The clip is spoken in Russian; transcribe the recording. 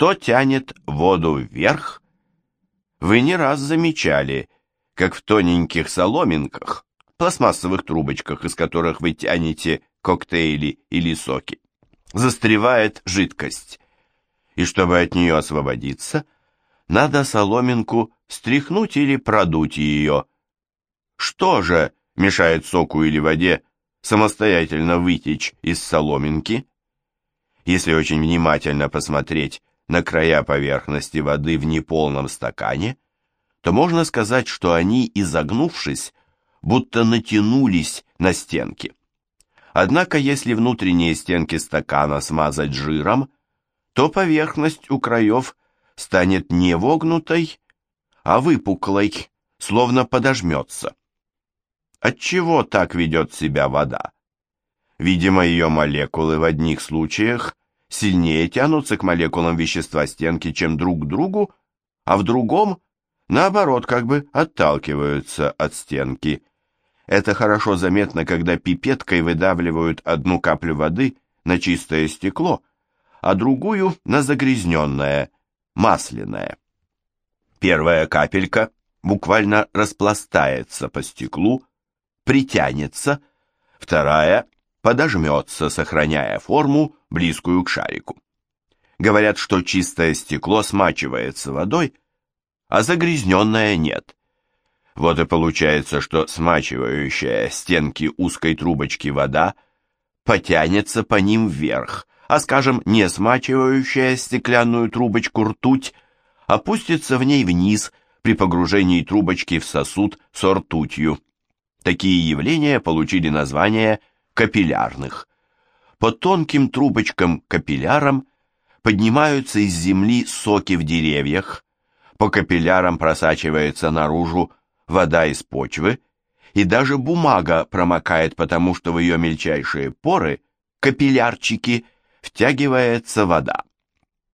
Что тянет воду вверх? Вы не раз замечали, как в тоненьких соломинках, пластмассовых трубочках, из которых вы тянете коктейли или соки, застревает жидкость. И чтобы от нее освободиться, надо соломинку стряхнуть или продуть ее. Что же мешает соку или воде самостоятельно вытечь из соломинки? Если очень внимательно посмотреть на края поверхности воды в неполном стакане, то можно сказать, что они, изогнувшись, будто натянулись на стенки. Однако, если внутренние стенки стакана смазать жиром, то поверхность у краев станет не вогнутой, а выпуклой, словно подожмется. Отчего так ведет себя вода? Видимо, ее молекулы в одних случаях сильнее тянутся к молекулам вещества стенки, чем друг к другу, а в другом, наоборот, как бы отталкиваются от стенки. Это хорошо заметно, когда пипеткой выдавливают одну каплю воды на чистое стекло, а другую на загрязненное, масляное. Первая капелька буквально распластается по стеклу, притянется, вторая подожмется, сохраняя форму, близкую к шарику. Говорят, что чистое стекло смачивается водой, а загрязненное нет. Вот и получается, что смачивающая стенки узкой трубочки вода потянется по ним вверх, а, скажем, не смачивающая стеклянную трубочку ртуть опустится в ней вниз при погружении трубочки в сосуд с ртутью. Такие явления получили название капиллярных. По тонким трубочкам-капиллярам поднимаются из земли соки в деревьях, по капиллярам просачивается наружу вода из почвы, и даже бумага промокает, потому что в ее мельчайшие поры, капиллярчики, втягивается вода.